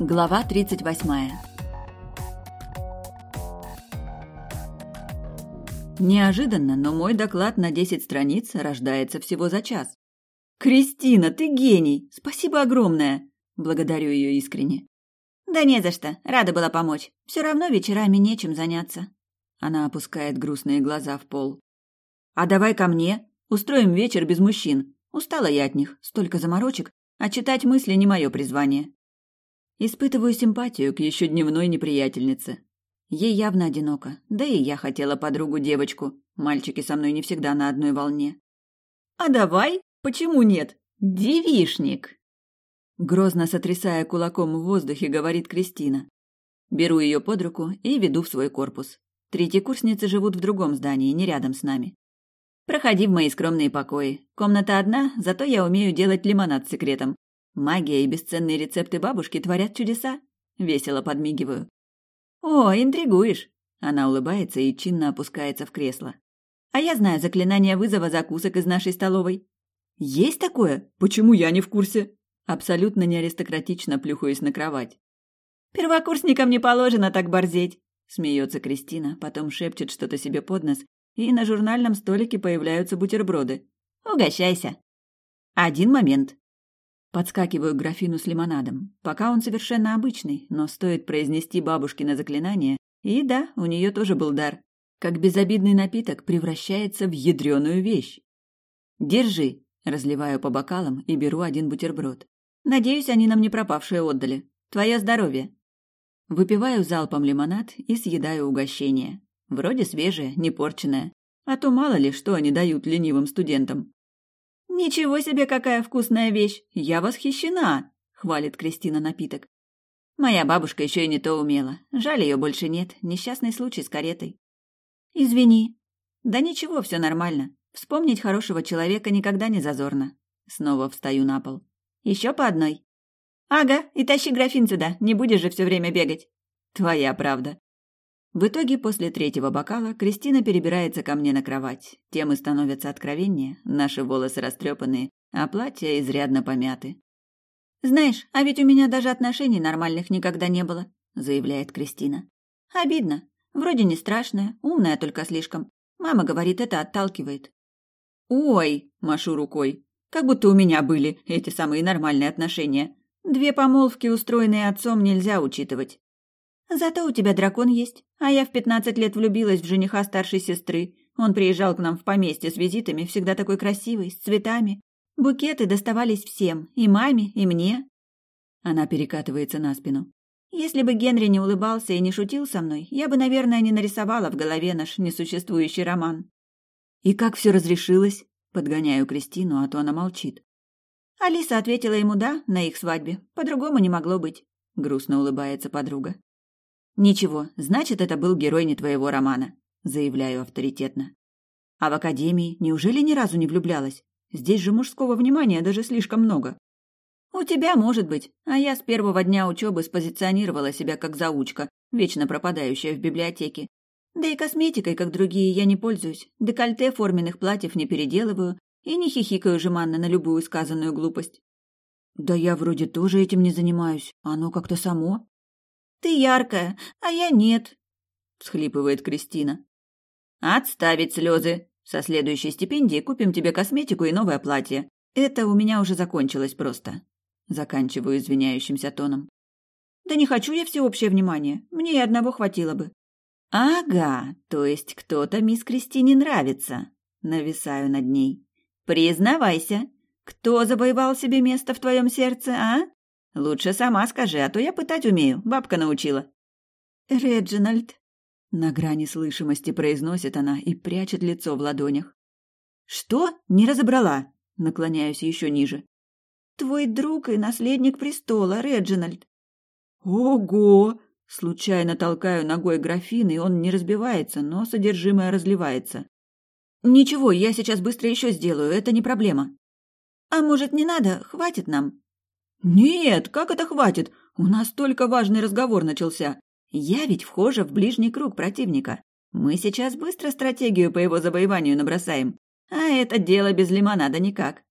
Глава 38 Неожиданно, но мой доклад на 10 страниц рождается всего за час. «Кристина, ты гений! Спасибо огромное!» Благодарю ее искренне. «Да не за что. Рада была помочь. Все равно вечерами нечем заняться». Она опускает грустные глаза в пол. «А давай ко мне. Устроим вечер без мужчин. Устала я от них. Столько заморочек. А читать мысли не мое призвание. Испытываю симпатию к еще дневной неприятельнице. Ей явно одиноко, да и я хотела подругу-девочку. Мальчики со мной не всегда на одной волне. «А давай? Почему нет? Девишник!» Грозно сотрясая кулаком в воздухе, говорит Кристина. Беру ее под руку и веду в свой корпус. Третьекурсницы живут в другом здании, не рядом с нами. Проходи в мои скромные покои. Комната одна, зато я умею делать лимонад с секретом. Магия и бесценные рецепты бабушки творят чудеса. Весело подмигиваю. О, интригуешь. Она улыбается и чинно опускается в кресло. А я знаю заклинание вызова закусок из нашей столовой. Есть такое? Почему я не в курсе? Абсолютно не аристократично плюхаюсь на кровать. Первокурсникам не положено так борзеть, смеется Кристина, потом шепчет что-то себе под нос и на журнальном столике появляются бутерброды. Угощайся. Один момент. Подскакиваю к графину с лимонадом. Пока он совершенно обычный, но стоит произнести бабушкино заклинание, и да, у нее тоже был дар. Как безобидный напиток превращается в ядреную вещь. Держи, разливаю по бокалам и беру один бутерброд. Надеюсь, они нам не пропавшие отдали. Твое здоровье. Выпиваю залпом лимонад и съедаю угощение. Вроде свежее, не порченное. А то мало ли, что они дают ленивым студентам. «Ничего себе, какая вкусная вещь! Я восхищена!» — хвалит Кристина напиток. «Моя бабушка еще и не то умела. Жаль, ее больше нет. Несчастный случай с каретой». «Извини». «Да ничего, все нормально. Вспомнить хорошего человека никогда не зазорно». Снова встаю на пол. «Еще по одной». «Ага, и тащи графин сюда, не будешь же все время бегать». «Твоя правда». В итоге, после третьего бокала, Кристина перебирается ко мне на кровать. Темы становятся откровеннее, наши волосы растрепанные, а платья изрядно помяты. «Знаешь, а ведь у меня даже отношений нормальных никогда не было», — заявляет Кристина. «Обидно. Вроде не страшная, умная только слишком. Мама говорит, это отталкивает». «Ой!» — машу рукой. «Как будто у меня были эти самые нормальные отношения. Две помолвки, устроенные отцом, нельзя учитывать. Зато у тебя дракон есть, а я в пятнадцать лет влюбилась в жениха старшей сестры. Он приезжал к нам в поместье с визитами, всегда такой красивый, с цветами. Букеты доставались всем, и маме, и мне. Она перекатывается на спину. Если бы Генри не улыбался и не шутил со мной, я бы, наверное, не нарисовала в голове наш несуществующий роман. И как все разрешилось? Подгоняю Кристину, а то она молчит. Алиса ответила ему «да» на их свадьбе. По-другому не могло быть. Грустно улыбается подруга. «Ничего, значит, это был герой не твоего романа», — заявляю авторитетно. «А в академии неужели ни разу не влюблялась? Здесь же мужского внимания даже слишком много». «У тебя, может быть, а я с первого дня учебы спозиционировала себя как заучка, вечно пропадающая в библиотеке. Да и косметикой, как другие, я не пользуюсь, декольте форменных платьев не переделываю и не хихикаю жеманно на любую сказанную глупость». «Да я вроде тоже этим не занимаюсь, оно как-то само», ты яркая, а я нет, всхлипывает Кристина. Отставить слезы. Со следующей стипендии купим тебе косметику и новое платье. Это у меня уже закончилось просто. Заканчиваю извиняющимся тоном. Да не хочу я всеобщее внимание. Мне и одного хватило бы. Ага, то есть кто-то мисс Кристине нравится. Нависаю над ней. Признавайся, кто завоевал себе место в твоем сердце, а? Лучше сама скажи, а то я пытать умею, бабка научила. Реджинальд. На грани слышимости произносит она и прячет лицо в ладонях. Что? Не разобрала. Наклоняюсь еще ниже. Твой друг и наследник престола, Реджинальд. Ого! Случайно толкаю ногой графин, и он не разбивается, но содержимое разливается. Ничего, я сейчас быстро еще сделаю, это не проблема. А может, не надо? Хватит нам. «Нет, как это хватит? У нас только важный разговор начался. Я ведь вхожа в ближний круг противника. Мы сейчас быстро стратегию по его завоеванию набросаем. А это дело без лимонада никак.